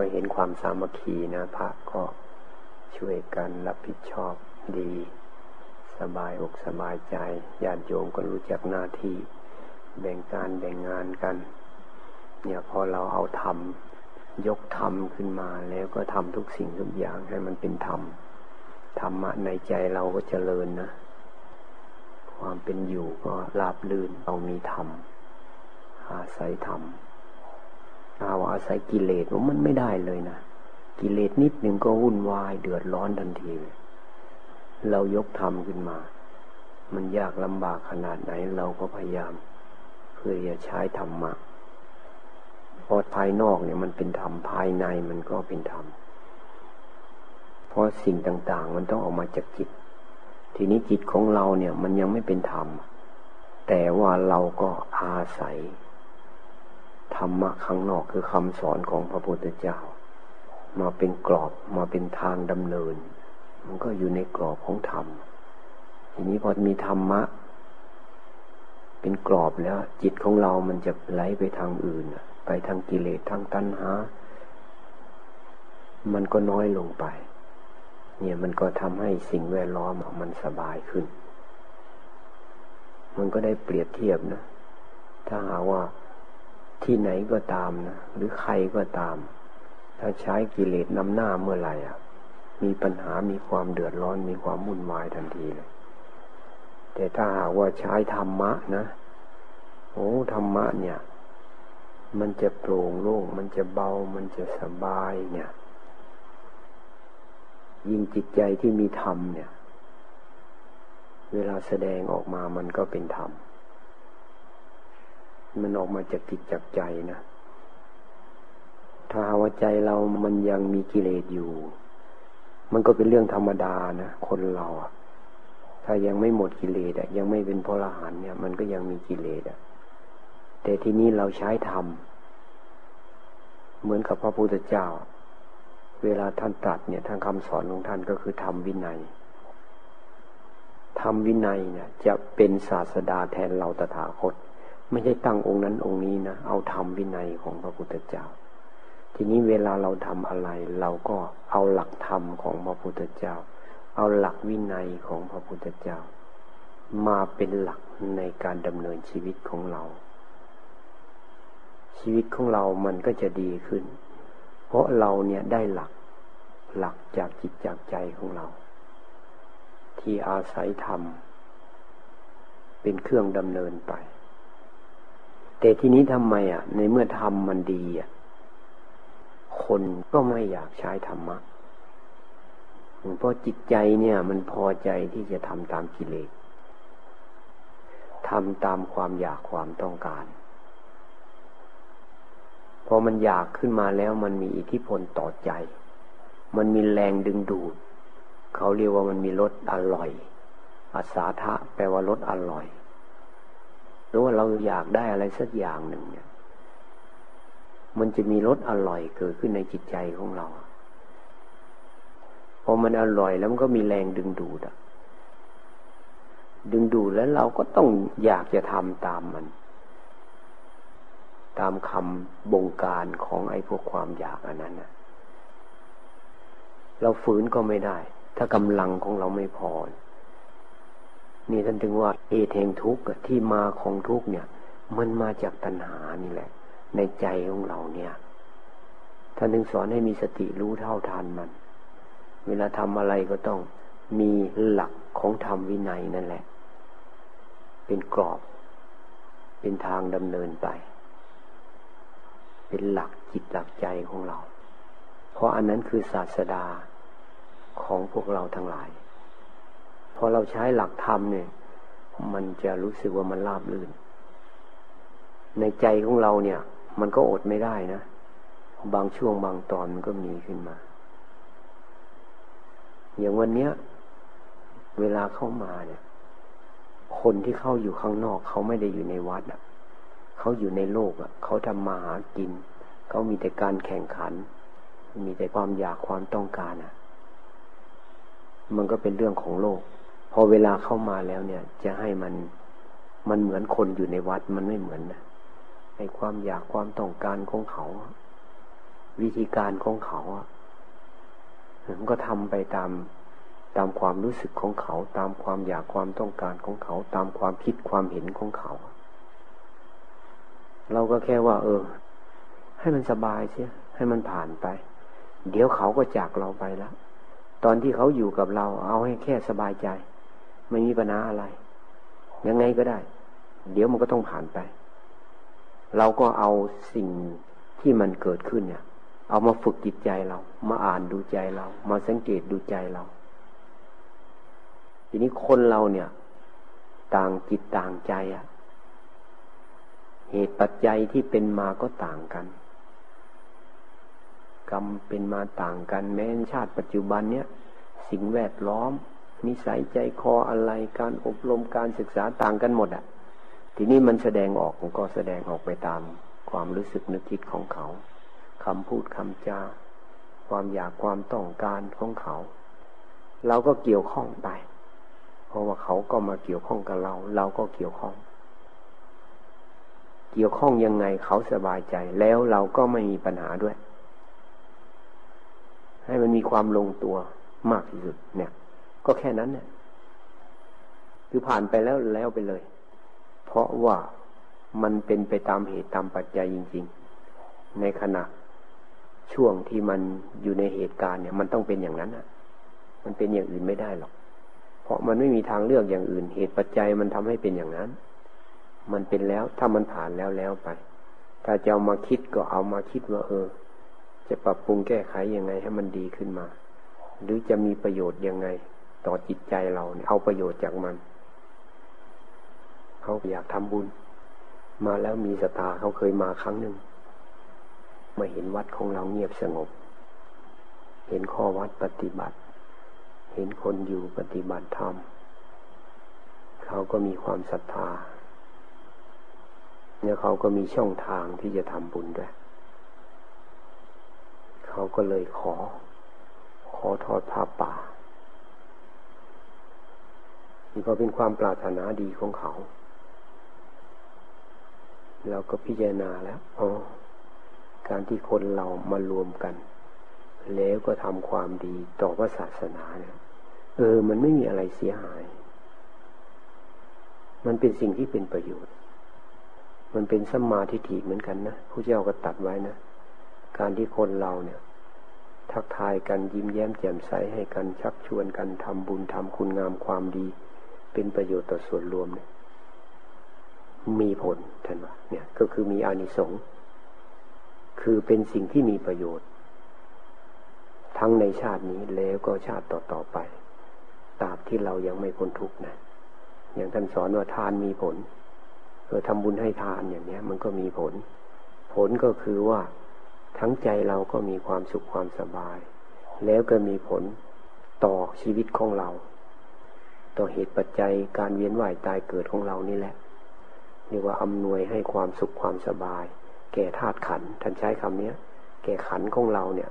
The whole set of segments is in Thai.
ก็เห็นความสามัคคีนะพระก็ช่วยกันรับผิดชอบดี สบายอกสบายใจญาติโยมก็รู้จักหน้าที่ แบ่งการแบ่งงานกัน เนี่ยพอเราเอาธรรมยกธรรมขึ้นมาแล้วก็ทำทุกสิ่งทุกอย่างให้มันเป็นธรรมธรรมะในใจเราก็เจริญนะ ความเป็นอยู่ก็ราบลื่นต้องมีธรรมอาศัยธรรม ถ้าว่าอาศัยกิเลสมันไม่ได้เลยนะกิเลสนิดหนึ่งก็วุ่นวายเดือดร้อนทันทีเรายกธรรมขึ้นมา มันยากลำบากขนาดไหนเราก็พยายามเพื่อจะใช้ธรรมะพราะภายนอกเนี่ยมันเป็นธรรมภายในมันก็เป็นธรรมเพราะสิ่งต่าง ๆ มันต้องออกมาจากจิต ทีนี้จิตของเราเนี่ย มันยังไม่เป็นธรรม แต่ว่าเราก็อาศัย ธรรมะข้างนอกคือคำสอนของพระพุทธเจ้า มาเป็นกรอบมาเป็นทางดำเนิน มันก็อยู่ในกรอบของธรรม ทีนี้พอมีธรรมะ เป็นกรอบแล้ว จิตของเรามันจะไหลไปทางอื่น ไปทางกิเลสทางตัณหา มันก็น้อยลงไป เนี่ยมันก็ทำให้สิ่งแวดล้อมมันสบายขึ้น มันก็ได้เปรียบเทียบนะ ถ้าหาว่า ที่ไหนก็ตามนะหรือใครก็ตาม ถ้าใช้กิเลสนำหน้าเมื่อไหร่อะ มีปัญหามีความเดือดร้อนมีความวุ่นวายทันทีเลย แต่ถ้าหากว่าใช้ธรรมะนะ โอ้ธรรมะเนี่ย มันจะโปร่งโล่งมันจะเบามันจะสบายเนี่ยยิ่งจิตใจที่มีธรรมเนี่ย เวลาแสดงออกมามันก็เป็นธรรม มันออกมาจากจิตจากใจนะ ถ้าว่าใจเรามันยังมีกิเลสอยู่ มันก็เป็นเรื่องธรรมดานะคนเราอะถ้ายังไม่หมดกิเลสอะยังไม่เป็นพระอรหันต์เนี่ย มันก็ยังมีกิเลสอะแต่ที่นี้เราใช้ธรรมเหมือนกับพระพุทธเจ้า เวลาท่านตรัสเนี่ยทางคำสอนของท่านก็คือธรรมวินัยธรรมวินัยเนี่ยจะเป็นศาสดาแทนเราตถาคต ไม่ใช่ตั้งองค์นั้นองค์นี้นะเอาธรรมวินัยของพระพุทธเจ้า ทีนี้เวลาเราทำอะไร เราก็เอาหลักธรรมของพระพุทธเจ้า เอาหลักวินัยของพระพุทธเจ้า มาเป็นหลักในการดำเนินชีวิตของเรา ชีวิตของเรามันก็จะดีขึ้น เพราะเราเนี่ยได้หลักหลักจากจิตจากใจของเรา ที่อาศัยธรรมเป็นเครื่องดำเนินไป แต่ทีนี้ทำไมอะ ในเมื่อธรรมมันดีอะคนก็ไม่อยากใช้ธรรมะเพราะจิตใจเนี่ย มันพอใจที่จะทำตามกิเลสทำตามความอยากความต้องการ พอมันอยากขึ้นมาแล้วมันมีอิทธิพลต่อใจ มันมีแรงดึงดูด เขาเรียกว่ามันมีรสอร่อยอาสาทะแปลว่ารสอร่อย หรือว่าเราอยากได้อะไรสักอย่างหนึ่งเนี่ย มันจะมีรสอร่อยเกิดขึ้นในจิตใจของเราพอมันอร่อยแล้วมันก็มีแรงดึงดูดอะดึงดูดแล้วเราก็ต้องอยากจะทำตามมัน ตามคำบงการของไอ้พวกความอยากอันนั้นนะเราฝืนก็ไม่ได้ ถ้ากำลังของเราไม่พอ นี่ท่านถึงว่าเอเทงทุกข์ที่มาของทุกข์เนี่ย มันมาจากตัณหานี่แหละ ในใจของเราเนี่ยท่านถึงสอนให้มีสติรู้เท่าทันมัน เวลาทำอะไรก็ต้องมีหลักของธรรมวินัยนั่นแหละ เป็นกรอบ เป็นทางดำเนินไป เป็นหลักจิตหลักใจของเรา เพราะอันนั้นคือศาสดาของพวกเราทั้งหลาย พอเราใช้หลักธรรมเนี่ย มันจะรู้สึกว่ามันราบลื่น ในใจของเราเนี่ย มันก็อดไม่ได้นะ บางช่วงบางตอนมันก็มีขึ้นมา อย่างวันเนี้ย เวลาเข้ามาเนี่ย คนที่เข้าอยู่ข้างนอกเขาไม่ได้อยู่ในวัดอะเขาอยู่ในโลกอะเขาทำมาหากิน เขามีแต่การแข่งขัน มีแต่ความอยากความต้องการอะ มันก็เป็นเรื่องของโลก พอเวลาเข้ามาแล้วเนี่ย จะให้มันมันเหมือนคนอยู่ในวัดมันไม่เหมือนนะในความอยากความต้องการของเขา วิธีการของเขาอะมันก็ทำไปตามตามความรู้สึกของเขา ตามความอยากความต้องการของเขา ตามความคิดความเห็นของเขา เราก็แค่ว่า เออ ให้มันสบายเสียให้มันผ่านไป เดี๋ยวเขาก็จากเราไปแล้วตอนที่เขาอยู่กับเรา เอาให้แค่สบายใจ ไม่มีปัญหาอะไร ยังไงก็ได้ เดี๋ยวมันก็ต้องผ่านไป เราก็เอาสิ่งที่มันเกิดขึ้นเนี่ย เอามาฝึกจิตใจเรา มาอ่านดูใจเรา มาสังเกตดูใจเรา ทีนี้คนเราเนี่ย ต่างจิตต่างใจอะเหตุปัจจัยที่เป็นมาก็ต่างกัน กรรมเป็นมาต่างกัน แม้ชาติปัจจุบันเนี่ย สิ่งแวดล้อม นิสัยใจคออะไรการอบรมการศึกษาต่างกันหมดอะ่ะ ทีนี้มันแสดงออกก็แสดงออกไปตามความรู้สึกนึกคิดของเขาคำพูดคำจา ความอยากความต้องการของเขา เราก็เกี่ยวข้องไป เพราะว่าเขาก็มาเกี่ยวข้องกับเรา เราก็เกี่ยวข้อง เกี่ยวข้องยังไงเขาสบายใจแล้วเราก็ไม่มีปัญหาด้วย ให้มันมีความลงตัวมากที่สุดเนี่ย ก็แค่นั้นเนี่ยคือผ่านไปแล้วแล้วไปเลย เพราะว่ามันเป็นไปตามเหตุตามปัจจัยจริง ๆ ในขณะช่วงที่มันอยู่ในเหตุการณ์เนี่ย มันต้องเป็นอย่างนั้นอะ มันเป็นอย่างอื่นไม่ได้หรอก เพราะมันไม่มีทางเลือกอย่างอื่น เหตุปัจจัยมันทำให้เป็นอย่างนั้น มันเป็นแล้วถ้ามันผ่านแล้วแล้วไป ถ้าจะเอามาคิดก็เอามาคิดว่า เออ จะปรับปรุงแก้ไขยังไงให้มันดีขึ้นมา หรือจะมีประโยชน์ยังไง ต่อจิตใจเราเนี่ยเอาประโยชน์จากมันเขาอยากทำบุญ มาแล้วมีศรัทธาเขาเคยมาครั้งหนึ่งมาเห็นวัดของเราเงียบสงบ เห็นข้อวัดปฏิบัติ เห็นคนอยู่ปฏิบัติธรรมเขาก็มีความศรัทธาแล้วเขาก็มีช่องทางที่จะทำบุญด้วย เขาก็เลยขอ ขอทอดผ้าป่าี่ก็เป็นความปรารถนาดีของเขา เราก็พิจารณาแล้วอ๋อการที่คนเรามารวมกัน แล้วก็ทำความดีต่อพระศาสนาเนี่ยเออ มันไม่มีอะไรเสียหาย มันเป็นสิ่งที่เป็นประโยชน์ มันเป็นสัมมาทิฏฐิเหมือนกันนะผู้เจ้าก็ตัดไว้นะ การที่คนเราเนี่ย ทักทายกันยิ้มแย้มแจ่มใสให้กันชักชวนกันทำบุญทำคุณงามความดี เป็นประโยชน์ต่อส่วนรวมเนี่ยมีผลท่านว่าเนี่ย ก็คือมีอานิสงส์คือเป็นสิ่งที่มีประโยชน์ ทั้งในชาตินี้แล้วก็ชาติต่อๆไปตราบที่เรายังไม่พ้นทุกข์นะอย่างท่านสอนว่าทานมีผลเออทำบุญให้ทานอย่างเนี้ย มันก็มีผล ผลก็คือว่าทั้งใจเราก็มีความสุขความสบาย แล้วก็มีผลต่อชีวิตของเรา ต่อเหตุปัจจัยการเวียนว่ายตายเกิดของเรานี่แหละเรียกว่าอำนวยให้ความสุขความสบาย แก่ธาตุขันท่านใช้คำเนี้ยแก่ขันของเราเนี่ย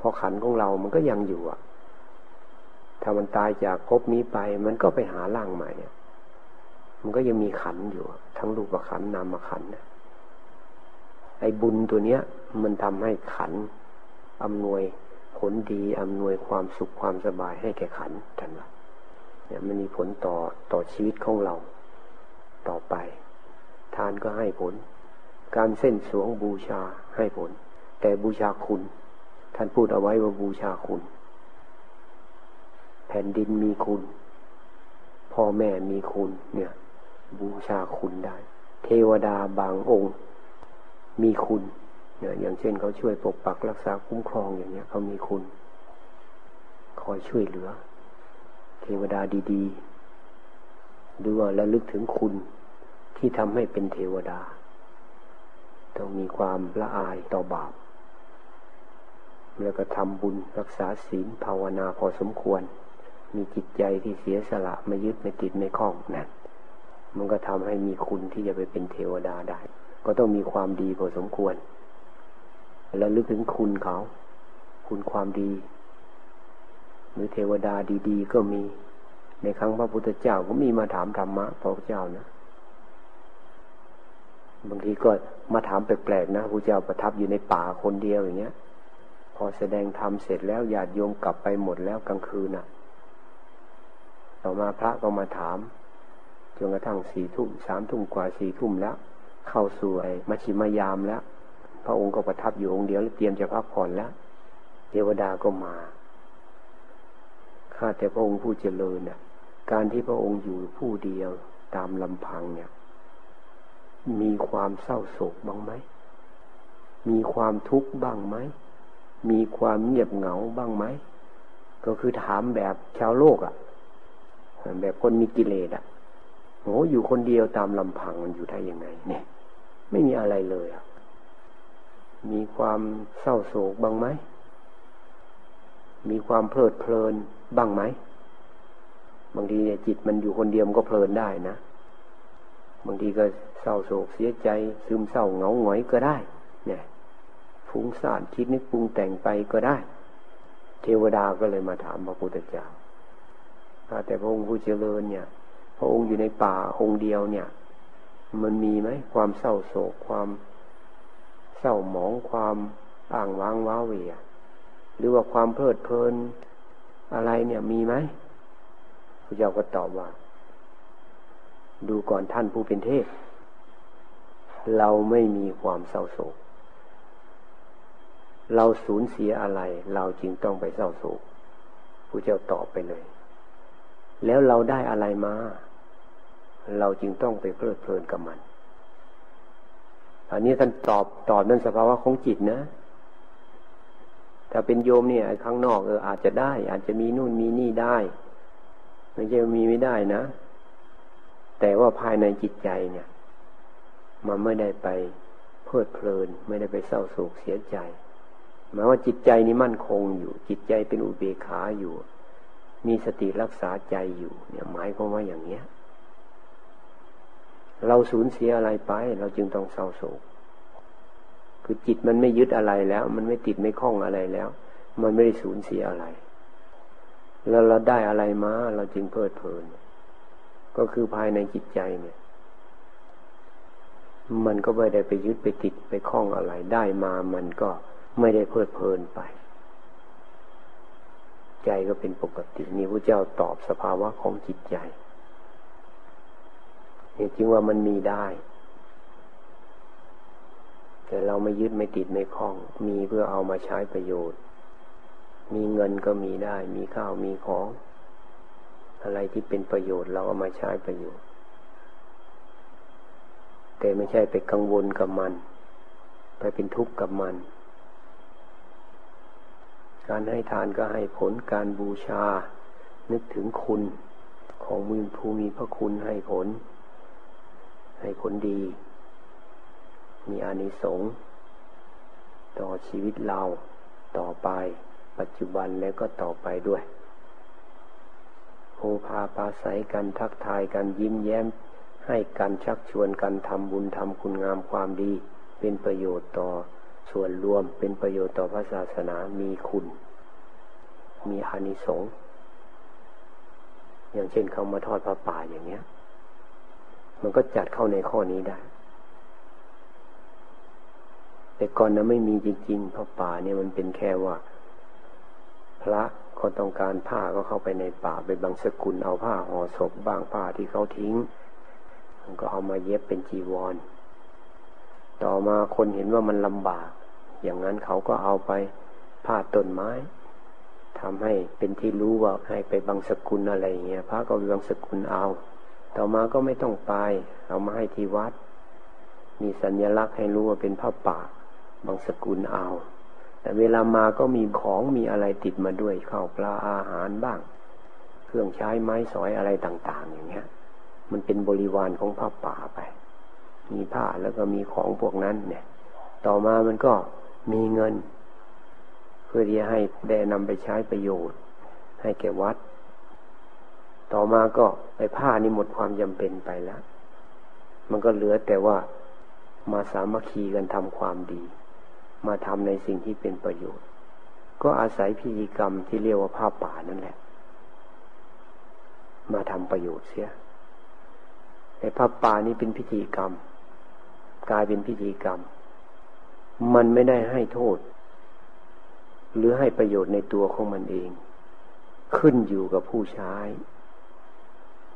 พอขันของเรามันก็ยังอยู่อะ ถ้ามันตายจากภพนี้ไป มันก็ไปหาร่างใหม่มันก็ยังมีขันอยู่ ทั้งรูปขันนามขันนะไอ้บุญตัวเนี้ย มันทำให้ขันอำนวยผลดีอำนวยความสุขความสบายให้แก่ขันท่านว่า เนี่ยมันมีผลต่อต่อชีวิตของเรา ต่อไป ทานก็ให้ผล การเส้นสวงบูชาให้ผล แต่บูชาคุณ ท่านพูดเอาไว้ว่าบูชาคุณ แผ่นดินมีคุณ พ่อแม่มีคุณ เนี่ย บูชาคุณได้ เทวดาบางองค์ มีคุณเนี่ยอย่างเช่นเขาช่วยปกปักรักษาคุ้มครองอย่างเนี้ยเขามีคุณ คอยช่วยเหลือ เทวดาดีๆดูว่าระลึกถึงคุณที่ทำให้เป็นเทวดา ต้องมีความละอายต่อบาป แล้วก็ทำบุญรักษาศีลภาวนาพอสมควร มีจิตใจที่เสียสละไม่ยึดไม่ติดไม่คล้องนั่นมันก็ทำให้มีคุณที่จะไปเป็นเทวดาได้ ก็ต้องมีความดีพอสมควร แล้วลึกถึงคุณเขา คุณความดี หรือเทวดาดีๆ ก็มี ในครั้งพระพุทธเจ้าก็มีมาถามธรรมะพระเจ้านะ บางทีก็มาถามแปลกๆนะพระเจ้าประทับอยู่ในป่าคนเดียวอย่างเงี้ย พอแสดงธรรมเสร็จแล้วญาติโยมกลับไปหมดแล้วกลางคืนน่ะ ต่อมาพระก็มาถามจนกระทั่งสี่ทุ่มสามทุ่มกว่าสี่ทุ่มแล้ว เข้าสู่ไอ้มัชิมายามแล้ว พระองค์ก็ประทับอยู่องค์เดียวแล้วเตรียมจะพักผ่อนแล้ว เทวดาก็มา ข้าแต่พระองค์ผู้เจริญน่ะการที่พระองค์อยู่ผู้เดียวตามลำพังเนี่ย มีความเศร้าโศกบ้างไหม มีความทุกข์บ้างไหม มีความเงียบเหงาบ้างไหม ก็คือถามแบบชาวโลกอะ่ะ แบบคนมีกิเลสอะ่ะโอ้อยู่คนเดียวตามลำพังมันอยู่ได้ยังไง เนี่ย ไม่มีอะไรเลยอะ่ะ มีความเศร้าโศกบ้างไหม มีความเพลิดเพลิน บ้างไหม บางทีเนี่ยจิตมันอยู่คนเดียวมันก็เพลินได้นะ บางทีก็เศร้าโศกเสียใจ ซึมเศร้าเหงาหงอยก็ได้ เนี่ยฟุ้งซ่านคิดนึกปรุงแต่งไปก็ได้ เทวดาก็เลยมาถามพระพุทธเจ้าแต่พระองค์ผู้เจริญเนี่ย พระองค์อยู่ในป่าองค์เดียวเนี่ย มันมีไหมความเศร้าโศกความเศร้าหมองความอ่างว้างว้าเวียหรือว่าความเพลิดเพลิน อะไรเนี่ยมีไหมพระเจ้าก็ตอบว่า ดูก่อนท่านผู้เป็นเทพ เราไม่มีความเศร้าโศก เราสูญเสียอะไร เราจึงต้องไปเศร้าโศกพระเจ้าตอบไปเลย แล้วเราได้อะไรมา เราจึงต้องไปเพลิดเพลินกับมันอันนี้ท่านตอบตอบนั่นสภาวะของจิตนะ ถ้าเป็นโยมเนี่ยข้างนอกเอออาจจะได้ อาจจะมีนู่นมีนี่ได้ไม่ใช่มีไม่ได้นะ แต่ว่าภายในจิตใจเนี่ย มันไม่ได้ไปเพลิดเพลิน ไม่ได้ไปเศร้าโศกเสียใจหมายว่าจิตใจนี้มั่นคงอยู่ จิตใจเป็นอุเบกขาอยู่ มีสติรักษาใจอยู่ เนี่ยหมายความว่าอย่างเนี้ย เราสูญเสียอะไรไป เราจึงต้องเศร้าโศก คือจิตมันไม่ยึดอะไรแล้ว มันไม่ติดไม่คล้องอะไรแล้ว มันไม่ได้สูญเสียอะไร แล้วเราได้อะไรมาเราจึงเพลิดเพลิน ก็คือภายในจิตใจเนี่ย มันก็ไม่ได้ไปยึดไปติดไปคล้องอะไร ได้มามันก็ไม่ได้เพลิดเพลินไป ใจก็เป็นปกตินี่พระเจ้าตอบสภาวะของจิตใจเนี่ยจึงว่ามันมีได้ แต่เราไม่ยึดไม่ติดไม่คล้อง มีเพื่อเอามาใช้ประโยชน์ มีเงินก็มีได้ มีข้าวมีของ อะไรที่เป็นประโยชน์เราเอามาใช้ประโยชน์ แต่ไม่ใช่ไปกังวลกับมัน ไปเป็นทุกข์กับมัน การให้ทานก็ให้ผลการบูชา นึกถึงคุณของมือภูมิพระคุณให้ผล ให้ผลดี มีอานิสงส์ต่อชีวิตเราต่อไป ปัจจุบันแล้วก็ต่อไปด้วยโอภาปาศัยกันทักทายกันยิ้มแย้ม ให้กันชักชวนกันทำบุญทำคุณงามความดี เป็นประโยชน์ต่อส่วนรวมเป็นประโยชน์ต่อพระศาสนามีคุณ มีอานิสงส์อย่างเช่นเขามาทอดพระป่าอย่างเนี้ย มันก็จัดเข้าในข้อนี้ได้ แต่ก่อนนะไม่มีจริงๆเพราะป่าเนี่ยมันเป็นแค่ว่า พระเขาต้องการผ้าก็เข้าไปในป่าไปบางสกุลเอาผ้าห่อศพบางผ้าที่เขาทิ้ง มันก็เอามาเย็บเป็นจีวร ต่อมาคนเห็นว่ามันลำบาก อย่างนั้นเขาก็เอาไปผ้าต้นไม้ทำให้เป็นที่รู้ว่าให้ไปบางสกุลอะไรเงี้ยพระก็ไปบางสกุลเอา ต่อมาก็ไม่ต้องไป เอามาให้ที่วัด มีสัญลักษณ์ให้รู้ว่าเป็นผ้าป่า บางสกุลเอา แต่เวลามาก็มีของมีอะไรติดมาด้วยข้าวปลาอาหารบ้าง เครื่องใช้ไม้สอยอะไรต่าง ๆ อย่างเงี้ย มันเป็นบริวารของพระป่าไป มีผ้าแล้วก็มีของพวกนั้นเนี่ย ต่อมามันก็มีเงิน เพื่อที่จะให้ได้นำไปใช้ประโยชน์ ให้แก่วัด ต่อมาก็ไอ้ผ้านี่หมดความจำเป็นไปแล้ว มันก็เหลือแต่ว่ามาสามัคคีกันทำความดี มาทำในสิ่งที่เป็นประโยชน์ ก็อาศัยพิธีกรรมที่เรียกว่าผ้าป่านั่นแหละ มาทำประโยชน์เสียไอ้ผ้าป่านี้เป็นพิธีกรรม กลายเป็นพิธีกรรม มันไม่ได้ให้โทษ หรือให้ประโยชน์ในตัวของมันเอง ขึ้นอยู่กับผู้ใช้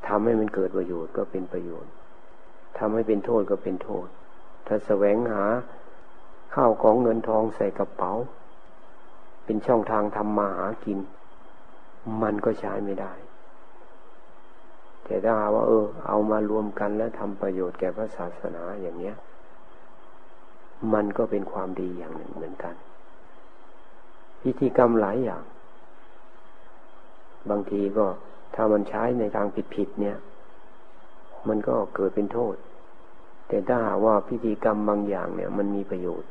ทำให้มันเกิดประโยชน์ก็เป็นประโยชน์ทำให้เป็นโทษก็เป็นโทษ ถ้าแสวงหา ข้าวของเงินทองใส่กระเป๋า เป็นช่องทางทำมาหากิน มันก็ใช้ไม่ได้ แต่ถ้าว่า เออ เอามารวมกันแล้วทำประโยชน์แก่พระศาสนาอย่างเนี้ย มันก็เป็นความดีอย่างหนึ่งเหมือนกัน พิธีกรรมหลายอย่าง บางทีก็ถ้ามันใช้ในทางผิดๆเนี่ย มันก็เกิดเป็นโทษ แต่ถ้าหากว่าพิธีกรรมบางอย่างเนี่ย มันมีประโยชน์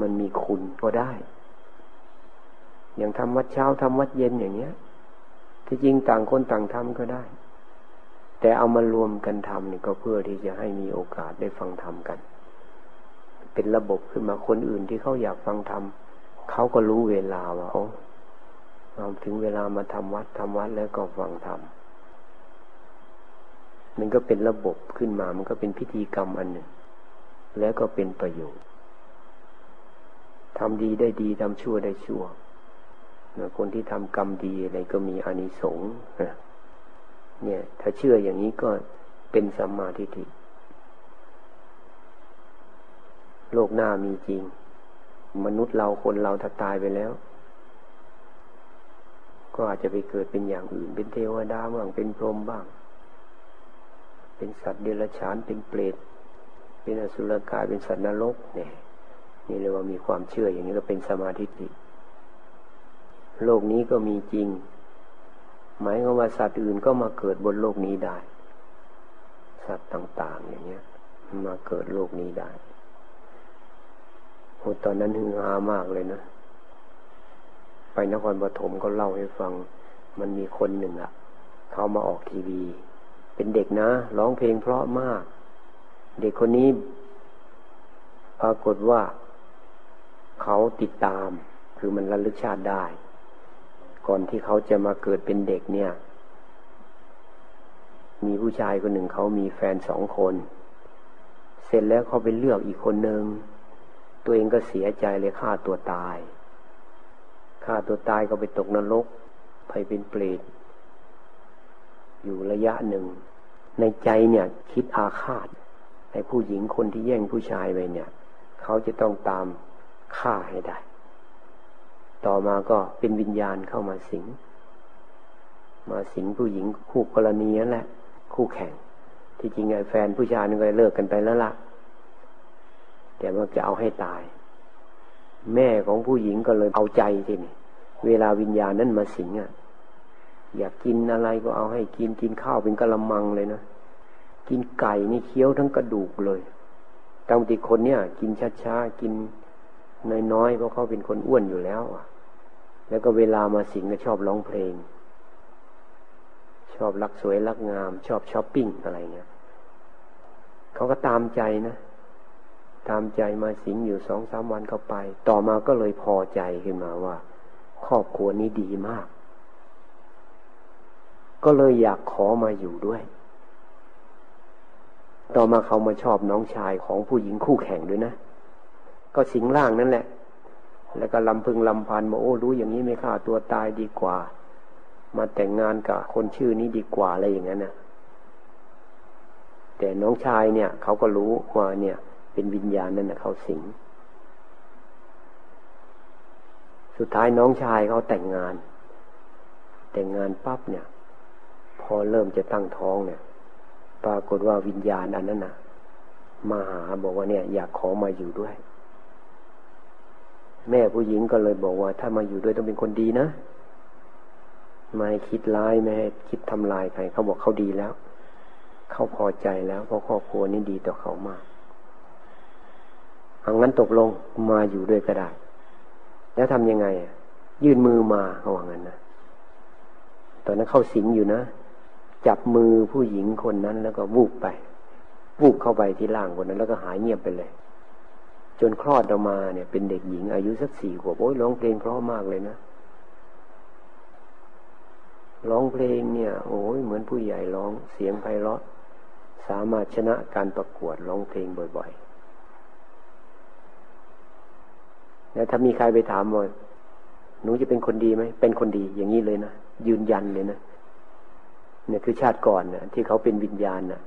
มันมีคุณก็ได้ อย่างทำวัดเช้าทำวัดเย็นอย่างเนี้ย ที่จริงต่างคนต่างทำก็ได้ แต่เอามารวมกันทำนี่ก็เพื่อที่จะให้มีโอกาสได้ฟังธรรมกัน เป็นระบบขึ้นมาคนอื่นที่เขาอยากฟังธรรมเขาก็รู้เวลาว่าโอ้ถึงเวลามาทำวัดทำวัดแล้วก็ฟังธรรมมันก็เป็นระบบขึ้นมา มันก็เป็นพิธีกรรมอันหนึ่ง แล้วก็เป็นประโยชน์ ทำดีได้ดีทำชั่วได้ชั่วคนที่ทำกรรมดีอะไรก็มีอานิสงส์เนี่ย ถ้าเชื่ออย่างนี้ก็เป็นสัมมาทิฏฐิโลกหน้ามีจริง มนุษย์เราคนเราถ้าตายไปแล้ว ก็อาจจะไปเกิดเป็นอย่างอื่น เป็นเทวดาบ้างเป็นพรหมบ้าง เป็นสัตว์เดรัจฉานเป็นเปรตเป็นอสุรกายเป็นสัตว์นรกเนี่ย นี่เรียกว่ามีความเชื่ออย่างนี้ก็เป็นสมาธิิโลกนี้ก็มีจริง หมายความว่าสัตว์อื่นก็มาเกิดบนโลกนี้ได้ สัตว์ต่าง ๆ อย่างเงี้ย มาเกิดโลกนี้ได้โอตอนนั้นฮือฮามากเลยนะ ไปนครปฐมก็เล่าให้ฟัง มันมีคนหนึ่งอะเขามาออกทีวี เป็นเด็กนะร้องเพลงเพราะมาก เด็กคนนี้ ปรากฏว่า เขาติดตาม คือมันระลึกชาติได้ ก่อนที่เขาจะมาเกิดเป็นเด็กเนี่ย มีผู้ชายคนหนึ่งเขามีแฟนสองคน เสร็จแล้วเขาไปเลือกอีกคนหนึ่งตัวเองก็เสียใจเลยฆ่าตัวตายฆ่าตัวตายก็ไปตกนรกไปเป็นเปรตอยู่ระยะหนึ่ง ในใจเนี่ยคิดอาฆาตในผู้หญิงคนที่แย่งผู้ชายไปเนี่ย เขาจะต้องตาม ฆ่าให้ได้ ต่อมาก็เป็นวิญญาณเข้ามาสิง มาสิงผู้หญิงคู่กรณีนั่นแหละ คู่แข่ง ที่จริงไอ้แฟนผู้ชายนี่ก็เลิกกันไปแล้วล่ะ แต่มันจะเอาให้ตาย แม่ของผู้หญิงก็เลยเอาใจทีนี่เวลาวิญญาณนั้นมาสิงอะ อยากกินอะไรก็เอาให้กินกินข้าวเป็นกะละมังเลยนะกินไก่นี่เคี้ยวทั้งกระดูกเลยตามติคนเนี่ย กินช้าๆกิน น้อยๆเพราะเขาเป็นคนอ้วนอยู่แล้วแล้วก็เวลามาสิงก็ชอบร้องเพลง ชอบรักสวยรักงาม ชอบช้อปปิ้งอะไรเงี้ยเขาก็ตามใจนะตามใจมาสิงอยู่สองสามวันเข้าไป ต่อมาก็เลยพอใจขึ้นมาว่า ครอบครัวนี้ดีมาก ก็เลยอยากขอมาอยู่ด้วย ต่อมาเขามาชอบน้องชายของผู้หญิงคู่แข่งด้วยนะ ก็สิงร่างนั่นแหละ แล้วก็ลำพึงลำพันมาโอ้รู้อย่างนี้ไม่ฆ่าตัวตายดีกว่า มาแต่งงานกับคนชื่อนี้ดีกว่าอะไรอย่างนั้นนะแต่น้องชายเนี่ย เขาก็รู้ว่าเนี่ย เป็นวิญญาณนั่นนะเขาสิง สุดท้ายน้องชายเขาแต่งงาน แต่งงานปั๊บเนี่ย พอเริ่มจะตั้งท้องเนี่ย ปรากฏว่าวิญญาณอันนั้นนะมาหาบอกว่าเนี่ย อยากขอมาอยู่ด้วย แม่ผู้หญิงก็เลยบอกว่า ถ้ามาอยู่ด้วยต้องเป็นคนดีนะไม่คิดร้ายไม่ให้คิดทำลายใครเขาบอกเขาดีแล้ว เขาพอใจแล้วเพราะครอบครัวนี้ดีต่อเขามากเอางั้นตกลงมาอยู่ด้วยก็ได้ แล้วทำยังไงยื่นมือมาเขาว่างั้นนะตอนนั้นเข้าสิงอยู่นะ จับมือผู้หญิงคนนั้นแล้วก็วูบไป วูบเข้าไปที่ล่างคนนั้น แล้วก็หายเงียบไปเลย จนคลอดออกมาเนี่ย เป็นเด็กหญิงอายุสักสี่ขวบโอ้ยร้องเพลงเพราะมากเลยนะร้องเพลงเนี่ย โอ้ยเหมือนผู้ใหญ่ร้องเสียงไพเราะสามารถชนะการประกวดร้องเพลงบ่อยๆแล้วถ้ามีใครไปถามว่าหนูจะเป็นคนดีไหมเป็นคนดีอย่างนี้เลยนะยืนยันเลยนะเนี่ยคือชาติก่อนนะที่เขาเป็นวิญญาณนะ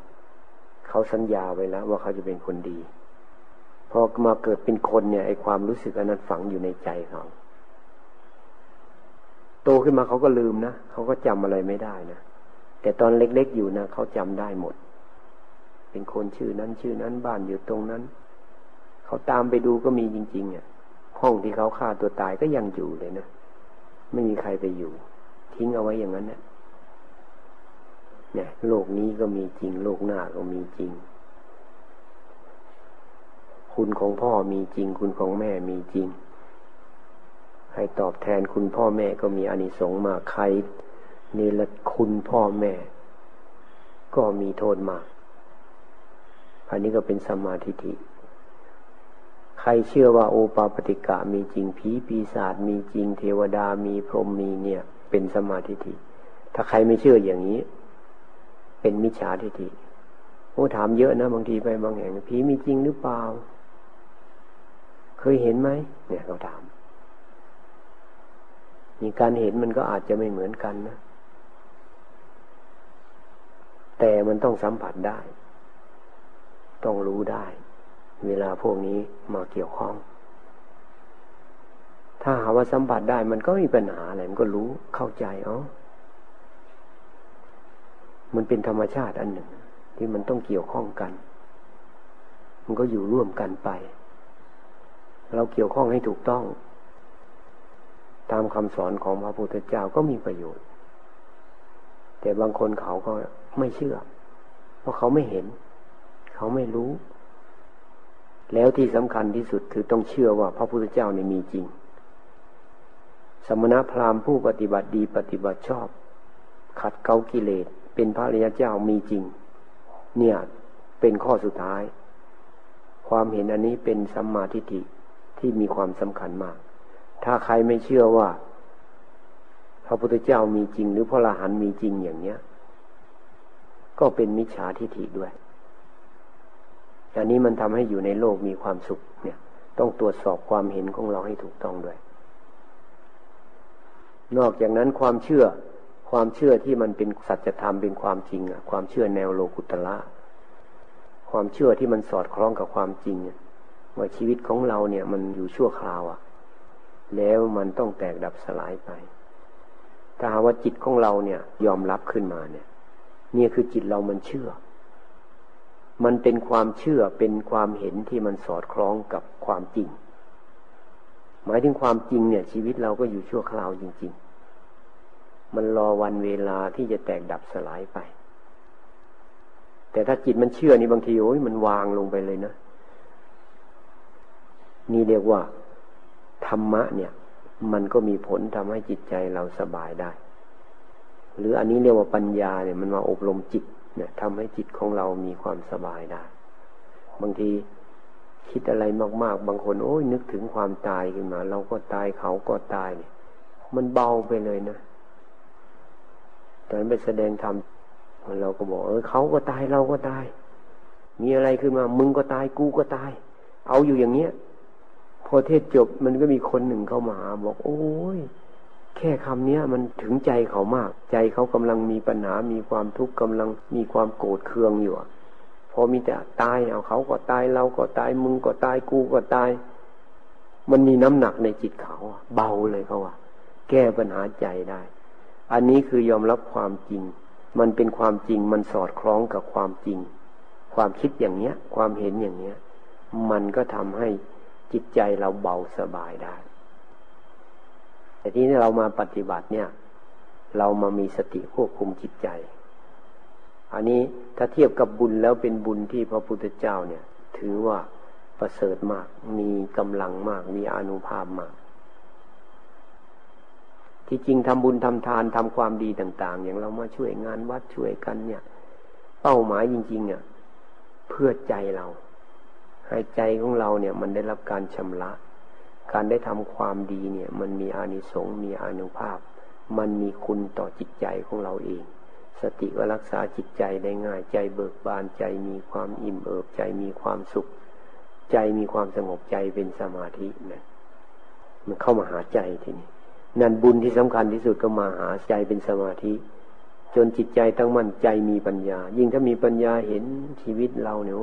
เขาสัญญาไว้แล้ว ว่าเขาจะเป็นคนดี อมาเกิดเป็นคนเนี่ยไอความรู้สึกอันนั้นฝังอยู่ในใจเขาโตขึ้นมาเขาก็ลืมนะเขาก็จำอะไรไม่ได้นะแต่ตอนเล็กๆอยู่นะเขาจำได้หมด เป็นคนชื่อนั้นชื่อนั้นบ้านอยู่ตรงนั้น เขาตามไปดูก็มีจริง ๆ อะ ห้องที่เขาฆ่าตัวตายก็ยังอยู่เลยนะไม่มีใครไปอยู่ ทิ้งเอาไว้อย่างนั้นเนี่ยเนี่ย โลกนี้ก็มีจริง โลกหน้าก็มีจริง คุณของพ่อมีจริง คุณของแม่มีจริง ให้ตอบแทนคุณพ่อแม่ก็มีอานิสงส์มากใครนี่ละคุณพ่อแม่ ก็มีโทษมาก อันนี้ก็เป็นสมาธิิใครเชื่อว่าโอปาปติกะมีจริงผีปีศาจมีจริง เทวดามีพรหมมีเนี่ย เป็นสมาธิิถ้าใครไม่เชื่ออย่างนี้ เป็นมิจฉาทิฏฐิโอ้ถามเยอะนะบางทีไปบางแห่งผีมีจริงหรือเปล่า เคยเห็นไหมเนี่ยเขาถามมีการเห็นมันก็อาจจะไม่เหมือนกันนะ แต่มันต้องสัมผัสได้ ต้องรู้ได้ เวลาพวกนี้มาเกี่ยวข้อง ถ้าหาว่าสัมผัสได้มันก็มีปัญหาอะไรมันก็รู้เข้าใจอ๋อมันเป็นธรรมชาติอันหนึ่ง ที่มันต้องเกี่ยวข้องกัน มันก็อยู่ร่วมกันไป เราเกี่ยวข้องให้ถูกต้อง ตามคำสอนของพระพุทธเจ้าก็มีประโยชน์ แต่บางคนเขาก็ไม่เชื่อ เพราะเขาไม่เห็น เขาไม่รู้ แล้วที่สำคัญที่สุดคือต้องเชื่อว่าพระพุทธเจ้าเนี่ยมีจริง สมณพราหมณ์ผู้ปฏิบัติดีปฏิบัติชอบ ขัดเกากิเลสเป็นพระริยเจ้ามีจริง เนี่ยเป็นข้อสุดท้าย ความเห็นอันนี้เป็นสัมมาทิฏฐิ ที่มีความสำคัญมาก ถ้าใครไม่เชื่อว่า พระพุทธเจ้ามีจริง หรือพระอรหันต์มีจริงอย่างเนี้ย ก็เป็นมิจฉาทิฏฐิด้วย อันนี้มันทำให้อยู่ในโลกมีความสุขเนี่ย ต้องตรวจสอบความเห็นของเราให้ถูกต้องด้วย นอกจากนั้นความเชื่อความเชื่อที่มันเป็นสัจธรรมเป็นความจริงอะความเชื่อแนวโลกุตละ ความเชื่อที่มันสอดคล้องกับความจริง ว่าชีวิตของเราเนี่ย มันอยู่ชั่วคราวอะแล้วมันต้องแตกดับสลายไป ถ้าหาว่าจิตของเราเนี่ย ยอมรับขึ้นมาเนี่ย เนี่ยคือจิตเรามันเชื่อ มันเป็นความเชื่อเป็นความเห็นที่มันสอดคล้องกับความจริง หมายถึงความจริงเนี่ย ชีวิตเราก็อยู่ชั่วคราวจริง ๆ มันรอวันเวลาที่จะแตกดับสลายไป แต่ถ้าจิตมันเชื่อนี่บางทีโอ้ยมันวางลงไปเลยนะ นี่เรียกว่า ธรรมะเนี่ย มันก็มีผลทำให้จิตใจเราสบายได้ หรืออันนี้เรียกว่าปัญญาเนี่ย มันมาอบรมจิตเนี่ยทำให้จิตของเรามีความสบายได้ บางทีคิดอะไรมากๆ บางคนโอ้ยนึกถึงความตายขึ้นมา เราก็ตายเขาก็ตายเนี่ย มันเบาไปเลยนะตอนไปแสดงธรรมเราก็บอก เออเขาก็ตายเราก็ตาย มีอะไรขึ้นมา มึงก็ตายกูก็ตาย เอาอยู่อย่างเนี้ย พอเทศจบมันก็มีคนหนึ่งเข้ามาหาบอก โอ้ย แค่คำนี้มันถึงใจเขามาก ใจเขากำลังมีปัญหา มีความทุกข์กำลังมีความโกรธเคืองอยู่พอมีแต่ตายเอาเขาก็ตายเราก็ตายมึงก็ตายกูก็ตาย มันมีน้ำหนักในจิตเขาเบาเลยเขาว่าแก้ปัญหาใจได้ อันนี้คือยอมรับความจริง มันเป็นความจริงมันสอดคล้องกับความจริง ความคิดอย่างเนี้ย ความเห็นอย่างเนี้ย มันก็ทำให้ จิตใจเราเบาสบายได้ แต่ที่นี้เรามาปฏิบัติเนี่ย เรามามีสติควบคุมจิตใจ อันนี้ถ้าเทียบกับบุญแล้วเป็นบุญที่พระพุทธเจ้าเนี่ย ถือว่าประเสริฐมาก มีกำลังมาก มีอนุภาพมาก ที่จริงทำบุญทำทานทำความดีต่าง ๆ อย่างเรามาช่วยงานวัดช่วยกันเนี่ย เป้าหมายจริงๆเนี่ยเพื่อใจเรา ให้ใจของเราเนี่ยมันได้รับการชำระ การได้ทำความดีเนี่ย มันมีอานิสงส์มีอานุภาพ มันมีคุณต่อจิตใจของเราเอง สติก็รักษาจิตใจได้ง่าย ใจเบิกบานใจมีความอิ่มเอิบใจมีความสุข ใจมีความสงบใจเป็นสมาธินะมันเข้ามาหาใจทีนี้นั่นบุญที่สำคัญที่สุดก็มาหาใจเป็นสมาธิ จนจิตใจตั้งมั่นใจมีปัญญา ยิ่งถ้ามีปัญญาเห็นชีวิตเราเนี่ย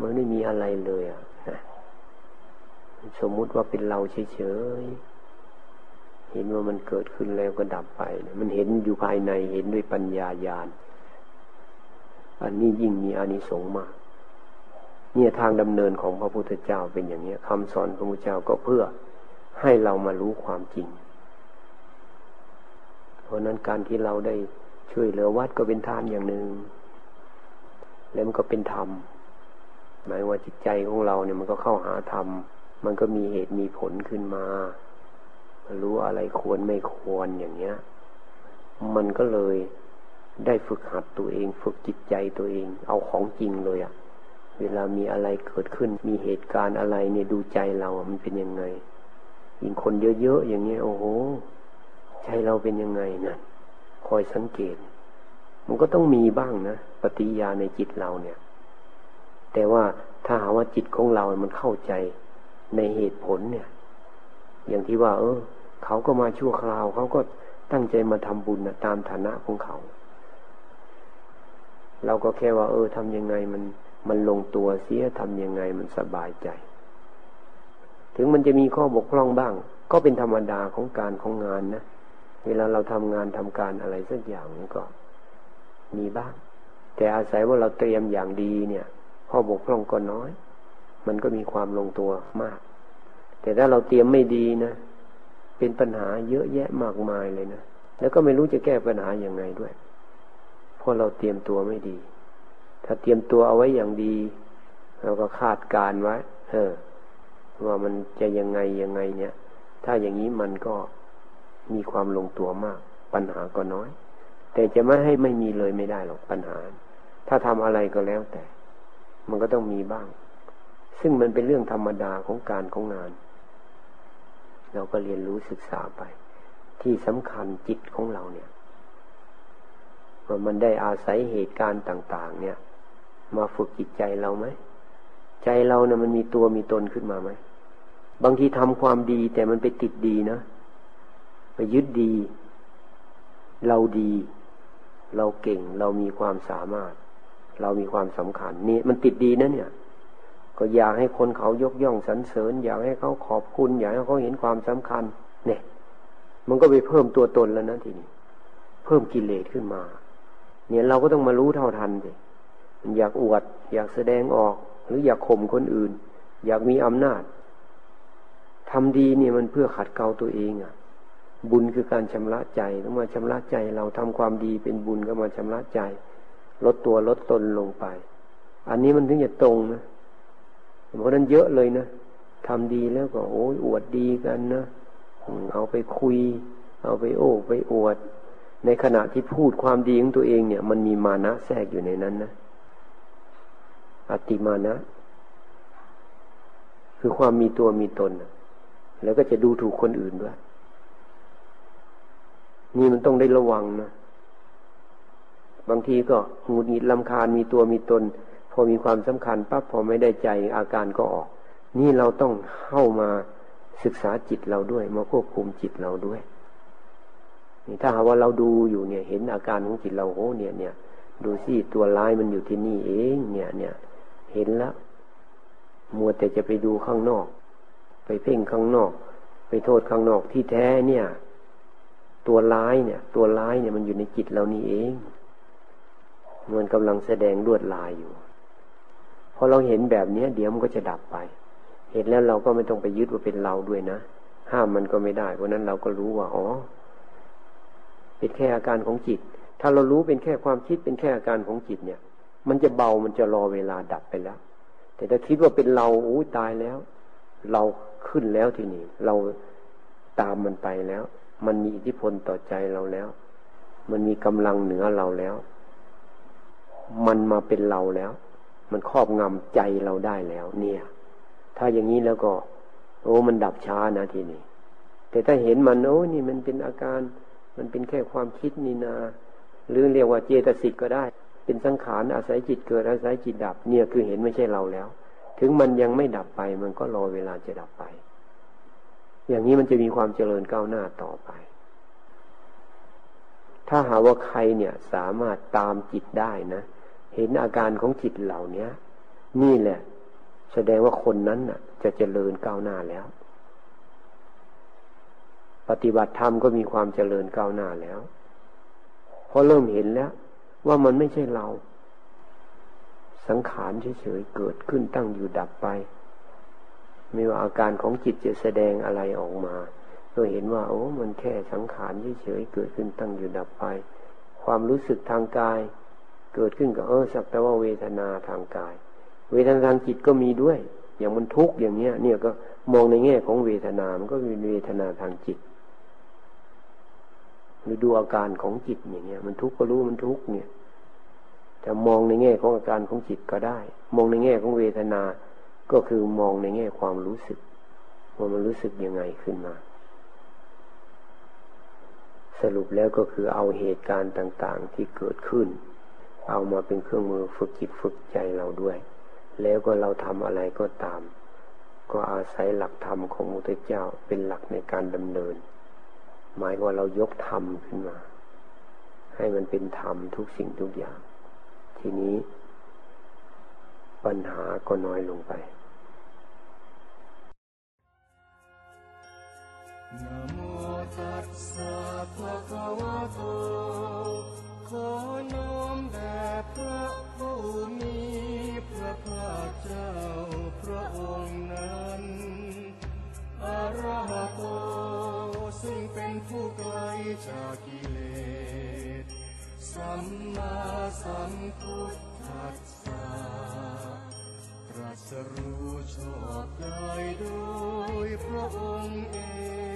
มันไม่มีอะไรเลยอะสมมุติว่าเป็นเราเฉยๆ เห็นว่ามันเกิดขึ้นแล้วก็ดับไป มันเห็นอยู่ภายในเห็นด้วยปัญญาญาณ อันนี้ยิ่งมีอานิสงส์มาก เนี่ยทางดำเนินของพระพุทธเจ้าเป็นอย่างนี้คำสอนพระพุทธเจ้าก็เพื่อให้เรามารู้ความจริง เพราะนั้นการที่เราได้ช่วยเหลือวัดก็เป็นทานอย่างหนึ่งแล้วมันก็เป็นธรรม หมายว่าจิตใจของเราเนี่ยมันก็เข้าหาธรรม มันก็มีเหตุมีผลขึ้นมา รู้อะไรควรไม่ควรอย่างเงี้ย มันก็เลยได้ฝึกหัดตัวเอง ฝึกจิตใจตัวเอง เอาของจริงเลยอะ่ะเวลามีอะไรเกิดขึ้น มีเหตุการณ์อะไรเนี่ยดูใจเราอะมันเป็นยังไงยิ่งคนเยอะๆอย่างเงี้ยโอ้โหใจเราเป็นยังไงนะคอยสังเกต มันก็ต้องมีบ้างนะปฏิยาในจิตเราเนี่ย แต่ว่าถ้าหาว่าจิตของเรา มันเข้าใจในเหตุผลเนี่ย อย่างที่ว่า เออ เขาก็มาชั่วคราว เขาก็ตั้งใจมาทำบุญนะตามฐานะของเขา เราก็แค่ว่า เออทำยังไงมันมันลงตัวเสียทำยังไงมันสบายใจ ถึงมันจะมีข้อบกพร่องบ้าง ก็เป็นธรรมดาของการของงานนะเวลาเราทำงานทำการอะไรสักอย่างก็ มีบ้าง แต่อาศัยว่าเราเตรียมอย่างดีเนี่ย ข้อบกพร่องก็น้อย มันก็มีความลงตัวมาก แต่ถ้าเราเตรียมไม่ดีนะ เป็นปัญหาเยอะแยะมากมายเลยนะ แล้วก็ไม่รู้จะแก้ปัญหาอย่างไงด้วย เพราะเราเตรียมตัวไม่ดี ถ้าเตรียมตัวเอาไว้อย่างดี เราก็คาดการไว้ เออ ว่ามันจะยังไงยังไงเนี่ย ถ้าอย่างนี้มันก็มีความลงตัวมาก ปัญหาก็น้อย แต่จะไม่ให้ไม่มีเลยไม่ได้หรอกปัญหา ถ้าทำอะไรก็แล้วแต่ มันก็ต้องมีบ้าง ซึ่งมันเป็นเรื่องธรรมดาของการของงาน เราก็เรียนรู้ศึกษาไป ที่สำคัญจิตของเราเนี่ยว่ามันได้อาศัยเหตุการณ์ต่าง ๆ เนี่ย มาฝึกจิตใจเราไหมใจเราเนะ่ยมันมีตัวมีตนขึ้นมาไหมบางทีทำความดีแต่มันไปติดดีนะไปยึดดี เราดี เราเก่งเรามีความสามารถ เรามีความสำคัญนี่มันติดดีนะเนี่ย ก็อยากให้คนเขายกย่องสรรเสริญ อยากให้เขาขอบคุณอยากให้เขาเห็นความสำคัญ เนี่ย มันก็ไปเพิ่มตัวตนแล้วนะทีนี้ เพิ่มกิเลสขึ้นมา เนี่ยเราก็ต้องมารู้เท่าทันสิมันอยากอวด อยากแสดงออก หรืออยากข่มคนอื่น อยากมีอำนาจทำดีเนี่ยมันเพื่อขัดเกลาตัวเองอะบุญคือการชำระใจต้องมาชำระใจ เราทำความดีเป็นบุญก็มาชำระใจ ลดตัวลดตนลงไป อันนี้มันถึงจะตรงนะเพราะนั้นเยอะเลยนะทำดีแล้วก็โอ้ยอวดดีกันนะเอาไปคุย เอาไปโอ้ไปอวด ในขณะที่พูดความดีของตัวเองเนี่ย มันมีมานะแทรกอยู่ในนั้นนะอติมานะ คือความมีตัวมีตน แล้วก็จะดูถูกคนอื่นด้วย นี่มันต้องได้ระวังนะ บางทีก็หงุดหงิดลำคาญมีตัวมีตน พอมีความสำคัญปั๊บพอไม่ได้ใจอาการก็ออก นี่เราต้องเข้ามาศึกษาจิตเราด้วย มาควบคุมจิตเราด้วยนี่ถ้าหาว่าเราดูอยู่เนี่ย เห็นอาการของจิตเราโอ้เนี่ยเนี่ยดูสิตัวร้ายมันอยู่ที่นี่เองเนี่ยเนี่ยเห็นแล้วมัวแต่จะไปดูข้างนอก ไปเพ่งข้างนอก ไปโทษข้างนอกที่แท้เนี่ย ตัวร้ายเนี่ย ตัวร้ายเนี่ยมันอยู่ในจิตเรานี่เอง มันกำลังแสดงลวดลายอยู่พอเราเห็นแบบนี้เดี๋ยวมันก็จะดับไป เห็นแล้วเราก็ไม่ต้องไปยึดว่าเป็นเราด้วยนะ ห้ามมันก็ไม่ได้ เพราะนั้นเราก็รู้ว่าอ๋อเป็นแค่อาการของจิต ถ้าเรารู้เป็นแค่ความคิดเป็นแค่อาการของจิตเนี่ย มันจะเบามันจะรอเวลาดับไปแล้ว แต่ถ้าคิดว่าเป็นเราอู้ตายแล้ว เราขึ้นแล้วทีนี้เราตามมันไปแล้ว มันมีอิทธิพลต่อใจเราแล้ว มันมีกำลังเหนือเราแล้ว มันมาเป็นเราแล้ว มันครอบงำใจเราได้แล้ว เนี่ย ถ้าอย่างนี้แล้วก็ โอ้มันดับช้านะทีนี้แต่ถ้าเห็นมันโอ้นี่มันเป็นอาการ มันเป็นแค่ความคิดนี่นาหรือเรียกว่าเจตสิกก็ได้ เป็นสังขารอาศัยจิตเกิดอาศัยจิตดับ เนี่ยคือเห็นไม่ใช่เราแล้ว ถึงมันยังไม่ดับไป มันก็รอเวลาจะดับไป อย่างนี้มันจะมีความเจริญก้าวหน้าต่อไป ถ้าหาว่าใครเนี่ยสามารถตามจิตได้นะ เห็นอาการของจิตเหล่านี้นี่แหละ แสดงว่าคนนั้นน่ะ จะเจริญก้าวหน้าแล้ว ปฏิบัติธรรมก็มีความเจริญก้าวหน้าแล้วเพราะเริ่มเห็นแล้ว ว่ามันไม่ใช่เรา สังขารเฉยๆเกิดขึ้นตั้งอยู่ดับไป ไม่ว่าอาการของจิตจะแสดงอะไรออกมาก็เห็นว่า โอ้ มันแค่สังขารเฉยๆเกิดขึ้นตั้งอยู่ดับไป ความรู้สึกทางกาย เกิดขึ้นกับเออสักแต่ว่าเวทนาทางกาย เวทนาทางจิตก็มีด้วย อย่างมันทุกข์อย่างเนี้ย เนี่ยก็มองในแง่ของเวทนา มันก็เป็นเวทนาทางจิตหรือดูอาการของจิตอย่างเงี้ย มันทุกข์ก็รู้มันทุกข์เนี่ยจะมองในแง่ของอาการของจิตก็ได้ มองในแง่ของเวทนา ก็คือมองในแง่ความรู้สึกว่ามันรู้สึกยังไงขึ้นมา สรุปแล้วก็คือเอาเหตุการณ์ต่าง ๆ ที่เกิดขึ้น เอามาเป็นเครื่องมือฝึกจิตฝึกใจเราด้วย แล้วก็เราทำอะไรก็ตาม ก็อาศัยหลักธรรมของพระเจ้าเป็นหลักในการดำเนิน หมายว่าเรายกธรรมขึ้นมา ให้มันเป็นธรรมทุกสิ่งทุกอย่าง ทีนี้ ปัญหาก็น้อยลงไปนะโม พระผู้มีพระภาคเจ้าพระองค์นั้นอรหะโตซึ่งเป็นผู้ไกลจากกิเลส สัมมาสัมพุทธัสสะตรัสรู้ชอบได้โดยพระองค์เอง